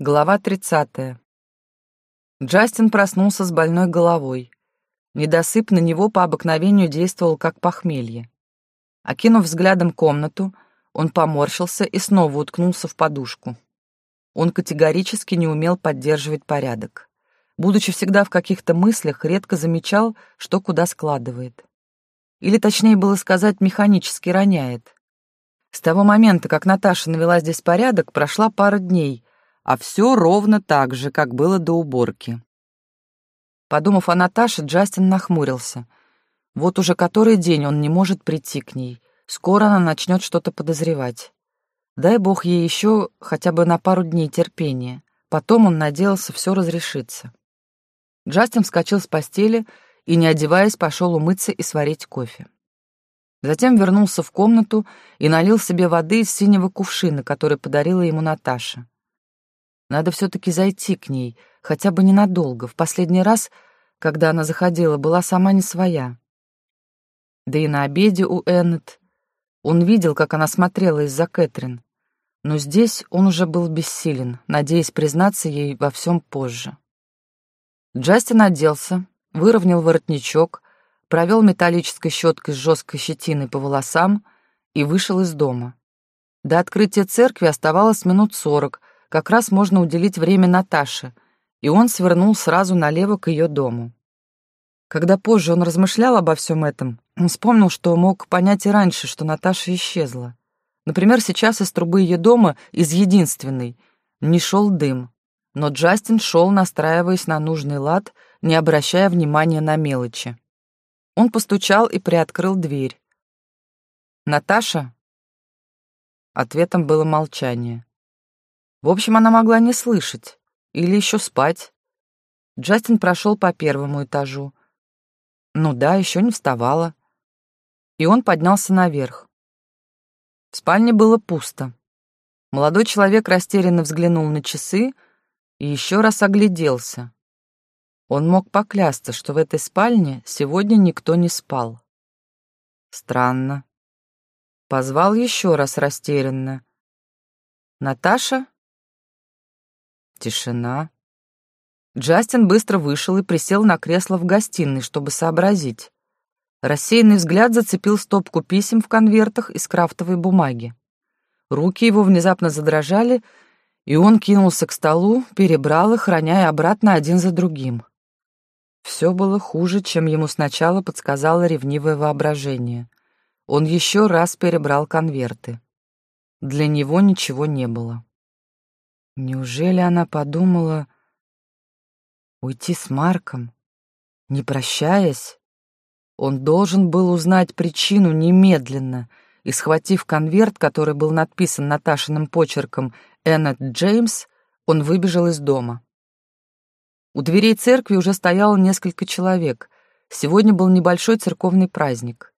Глава 30. Джастин проснулся с больной головой. Недосып на него по обыкновению действовал как похмелье. Окинув взглядом комнату, он поморщился и снова уткнулся в подушку. Он категорически не умел поддерживать порядок. Будучи всегда в каких-то мыслях, редко замечал, что куда складывает. Или, точнее было сказать, механически роняет. С того момента, как Наташа навела здесь порядок, прошла пара дней, а все ровно так же, как было до уборки. Подумав о Наташе, Джастин нахмурился. Вот уже который день он не может прийти к ней. Скоро она начнет что-то подозревать. Дай бог ей еще хотя бы на пару дней терпения. Потом он надеялся, все разрешится. Джастин вскочил с постели и, не одеваясь, пошел умыться и сварить кофе. Затем вернулся в комнату и налил себе воды из синего кувшина, который подарила ему Наташа. Надо все-таки зайти к ней, хотя бы ненадолго. В последний раз, когда она заходила, была сама не своя. Да и на обеде у Эннет он видел, как она смотрела из-за Кэтрин. Но здесь он уже был бессилен, надеясь признаться ей во всем позже. Джастин оделся, выровнял воротничок, провел металлической щеткой с жесткой щетиной по волосам и вышел из дома. До открытия церкви оставалось минут сорок, как раз можно уделить время Наташе, и он свернул сразу налево к ее дому. Когда позже он размышлял обо всем этом, он вспомнил, что мог понять и раньше, что Наташа исчезла. Например, сейчас из трубы ее дома, из единственной, не шел дым, но Джастин шел, настраиваясь на нужный лад, не обращая внимания на мелочи. Он постучал и приоткрыл дверь. «Наташа?» Ответом было молчание. В общем, она могла не слышать или еще спать. Джастин прошел по первому этажу. Ну да, еще не вставала. И он поднялся наверх. В спальне было пусто. Молодой человек растерянно взглянул на часы и еще раз огляделся. Он мог поклясться, что в этой спальне сегодня никто не спал. Странно. Позвал еще раз растерянно. «Наташа?» Тишина. Джастин быстро вышел и присел на кресло в гостиной, чтобы сообразить. Рассеянный взгляд зацепил стопку писем в конвертах из крафтовой бумаги. Руки его внезапно задрожали, и он кинулся к столу, перебрал их, роняя обратно один за другим. Все было хуже, чем ему сначала подсказало ревнивое воображение. Он еще раз перебрал конверты. Для него ничего не было. Неужели она подумала уйти с Марком, не прощаясь? Он должен был узнать причину немедленно, и, схватив конверт, который был надписан Наташиным почерком «Эннет Джеймс», он выбежал из дома. У дверей церкви уже стояло несколько человек. Сегодня был небольшой церковный праздник.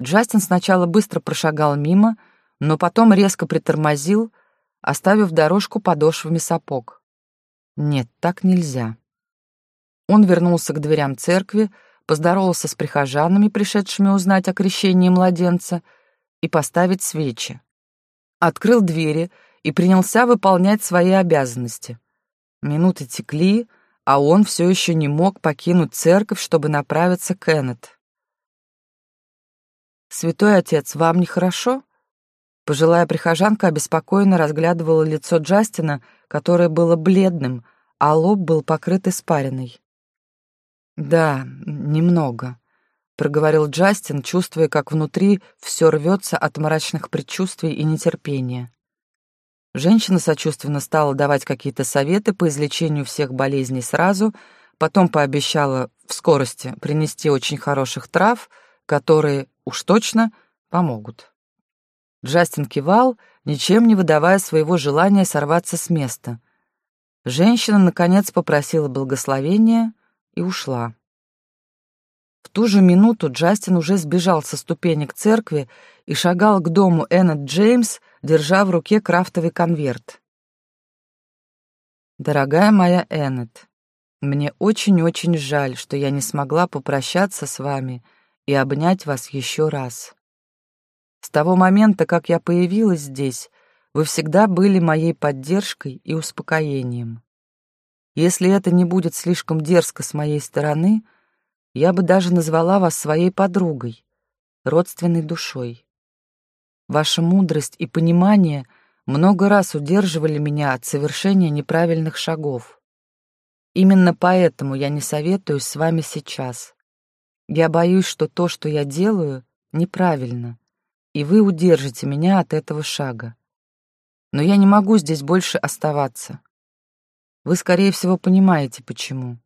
Джастин сначала быстро прошагал мимо, но потом резко притормозил, оставив дорожку подошвами сапог. Нет, так нельзя. Он вернулся к дверям церкви, поздоровался с прихожанами, пришедшими узнать о крещении младенца, и поставить свечи. Открыл двери и принялся выполнять свои обязанности. Минуты текли, а он все еще не мог покинуть церковь, чтобы направиться к Эннет. «Святой отец, вам нехорошо?» Пожилая прихожанка обеспокоенно разглядывала лицо Джастина, которое было бледным, а лоб был покрыт испариной. «Да, немного», — проговорил Джастин, чувствуя, как внутри все рвется от мрачных предчувствий и нетерпения. Женщина сочувственно стала давать какие-то советы по излечению всех болезней сразу, потом пообещала в скорости принести очень хороших трав, которые, уж точно, помогут. Джастин кивал, ничем не выдавая своего желания сорваться с места. Женщина, наконец, попросила благословения и ушла. В ту же минуту Джастин уже сбежал со ступенек церкви и шагал к дому Эннет Джеймс, держа в руке крафтовый конверт. «Дорогая моя Эннет, мне очень-очень жаль, что я не смогла попрощаться с вами и обнять вас еще раз. С того момента, как я появилась здесь, вы всегда были моей поддержкой и успокоением. Если это не будет слишком дерзко с моей стороны, я бы даже назвала вас своей подругой, родственной душой. Ваша мудрость и понимание много раз удерживали меня от совершения неправильных шагов. Именно поэтому я не советуюсь с вами сейчас. Я боюсь, что то, что я делаю, неправильно, и вы удержите меня от этого шага. Но я не могу здесь больше оставаться. Вы, скорее всего, понимаете, почему.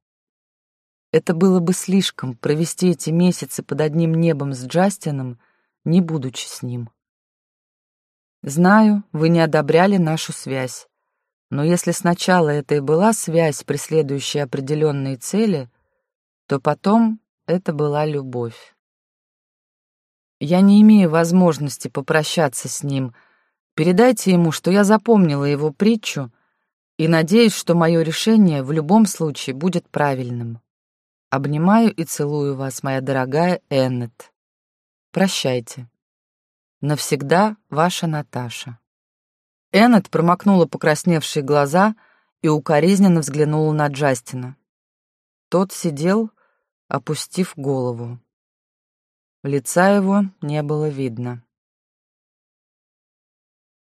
Это было бы слишком провести эти месяцы под одним небом с Джастином, не будучи с ним. Знаю, вы не одобряли нашу связь. Но если сначала это и была связь, преследующая определенные цели, то потом это была любовь. Я не имею возможности попрощаться с ним. Передайте ему, что я запомнила его притчу и надеюсь, что мое решение в любом случае будет правильным. Обнимаю и целую вас, моя дорогая Эннет. Прощайте. Навсегда ваша Наташа. Эннет промокнула покрасневшие глаза и укоризненно взглянула на Джастина. Тот сидел, опустив голову. Лица его не было видно.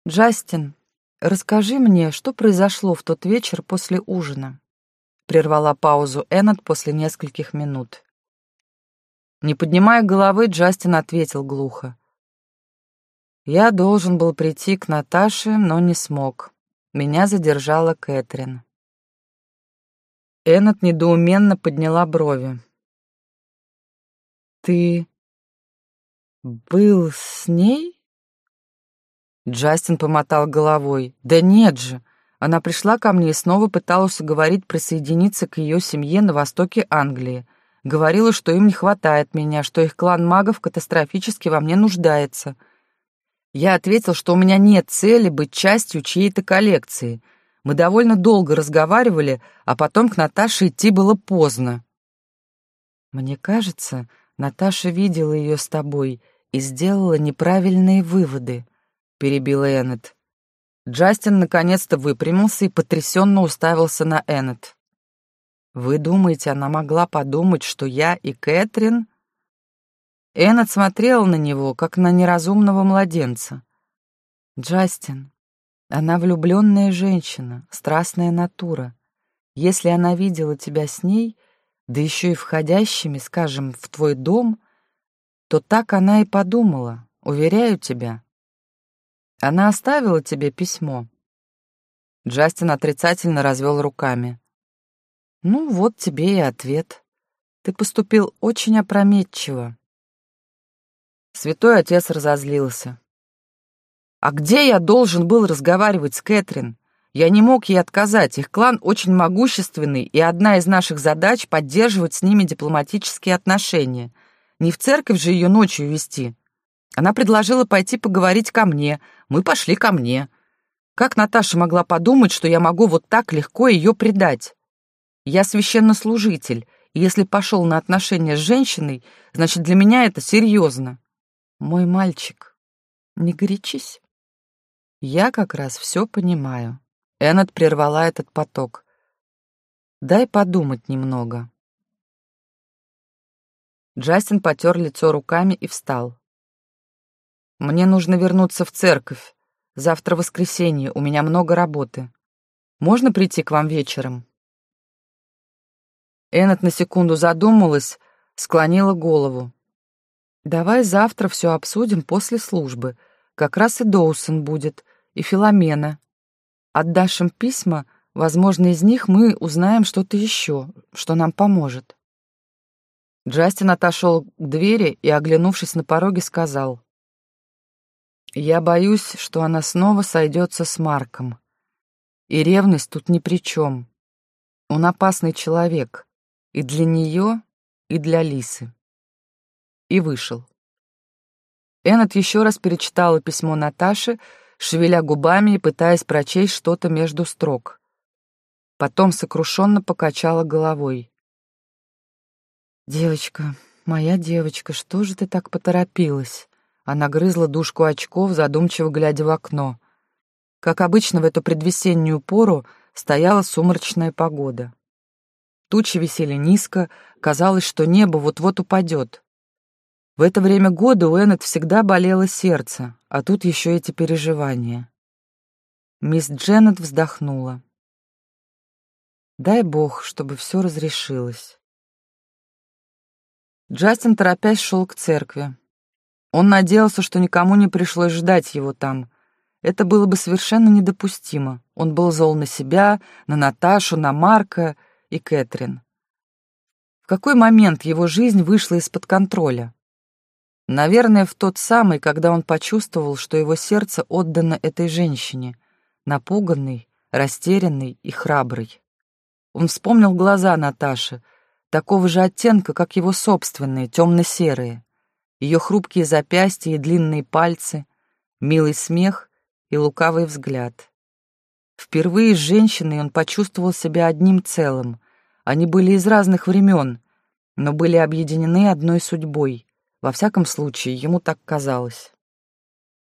«Джастин, расскажи мне, что произошло в тот вечер после ужина?» Прервала паузу Эннет после нескольких минут. Не поднимая головы, Джастин ответил глухо. Я должен был прийти к Наташе, но не смог. Меня задержала Кэтрин. Эннет недоуменно подняла брови. «Ты был с ней?» Джастин помотал головой. «Да нет же! Она пришла ко мне и снова пыталась уговорить присоединиться к ее семье на востоке Англии. Говорила, что им не хватает меня, что их клан магов катастрофически во мне нуждается». Я ответил, что у меня нет цели быть частью чьей-то коллекции. Мы довольно долго разговаривали, а потом к Наташе идти было поздно. Мне кажется, Наташа видела ее с тобой и сделала неправильные выводы, перебила Эннет. Джастин наконец-то выпрямился и потрясенно уставился на Эннет. Вы думаете, она могла подумать, что я и Кэтрин Эннет смотрела на него, как на неразумного младенца. «Джастин, она влюбленная женщина, страстная натура. Если она видела тебя с ней, да еще и входящими, скажем, в твой дом, то так она и подумала, уверяю тебя. Она оставила тебе письмо». Джастин отрицательно развел руками. «Ну, вот тебе и ответ. Ты поступил очень опрометчиво. Святой отец разозлился. «А где я должен был разговаривать с Кэтрин? Я не мог ей отказать, их клан очень могущественный, и одна из наших задач — поддерживать с ними дипломатические отношения. Не в церковь же ее ночью вести. Она предложила пойти поговорить ко мне, мы пошли ко мне. Как Наташа могла подумать, что я могу вот так легко ее предать? Я священнослужитель, и если пошел на отношения с женщиной, значит, для меня это серьезно. Мой мальчик, не горячись. Я как раз все понимаю. Эннет прервала этот поток. Дай подумать немного. Джастин потер лицо руками и встал. Мне нужно вернуться в церковь. Завтра воскресенье, у меня много работы. Можно прийти к вам вечером? Эннет на секунду задумалась, склонила голову. Давай завтра все обсудим после службы. Как раз и Доусон будет, и Филомена. Отдашь им письма, возможно, из них мы узнаем что-то еще, что нам поможет. Джастин отошел к двери и, оглянувшись на пороге, сказал. «Я боюсь, что она снова сойдется с Марком. И ревность тут ни при чем. Он опасный человек и для нее, и для Лисы» и вышел. Эннет еще раз перечитала письмо Наташи, шевеля губами и пытаясь прочесть что-то между строк. Потом сокрушенно покачала головой. «Девочка, моя девочка, что же ты так поторопилась?» Она грызла дужку очков, задумчиво глядя в окно. Как обычно в эту предвесеннюю пору стояла сумрачная погода. Тучи висели низко, казалось, что небо вот-вот упадет. В это время года у Эннет всегда болело сердце, а тут еще эти переживания. Мисс Дженнет вздохнула. Дай бог, чтобы все разрешилось. Джастин, торопясь, шел к церкви. Он надеялся, что никому не пришлось ждать его там. Это было бы совершенно недопустимо. Он был зол на себя, на Наташу, на Марка и Кэтрин. В какой момент его жизнь вышла из-под контроля? Наверное, в тот самый, когда он почувствовал, что его сердце отдано этой женщине, напуганной, растерянной и храброй. Он вспомнил глаза Наташи, такого же оттенка, как его собственные, темно-серые, ее хрупкие запястья и длинные пальцы, милый смех и лукавый взгляд. Впервые с женщиной он почувствовал себя одним целым. Они были из разных времен, но были объединены одной судьбой. Во всяком случае, ему так казалось.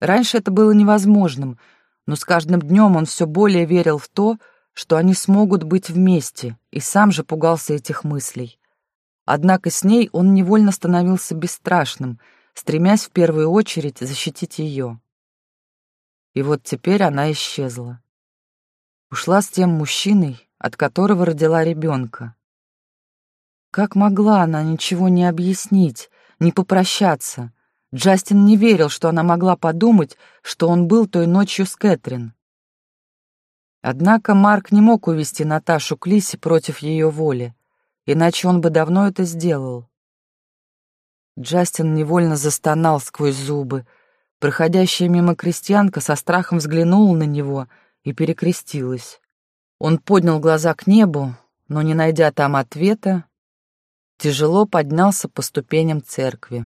Раньше это было невозможным, но с каждым днем он все более верил в то, что они смогут быть вместе, и сам же пугался этих мыслей. Однако с ней он невольно становился бесстрашным, стремясь в первую очередь защитить ее. И вот теперь она исчезла. Ушла с тем мужчиной, от которого родила ребенка. Как могла она ничего не объяснить, не попрощаться. Джастин не верил, что она могла подумать, что он был той ночью с Кэтрин. Однако Марк не мог увести Наташу к Лисе против ее воли, иначе он бы давно это сделал. Джастин невольно застонал сквозь зубы. Проходящая мимо крестьянка со страхом взглянула на него и перекрестилась. Он поднял глаза к небу, но, не найдя там ответа, тяжело поднялся по ступеням церкви.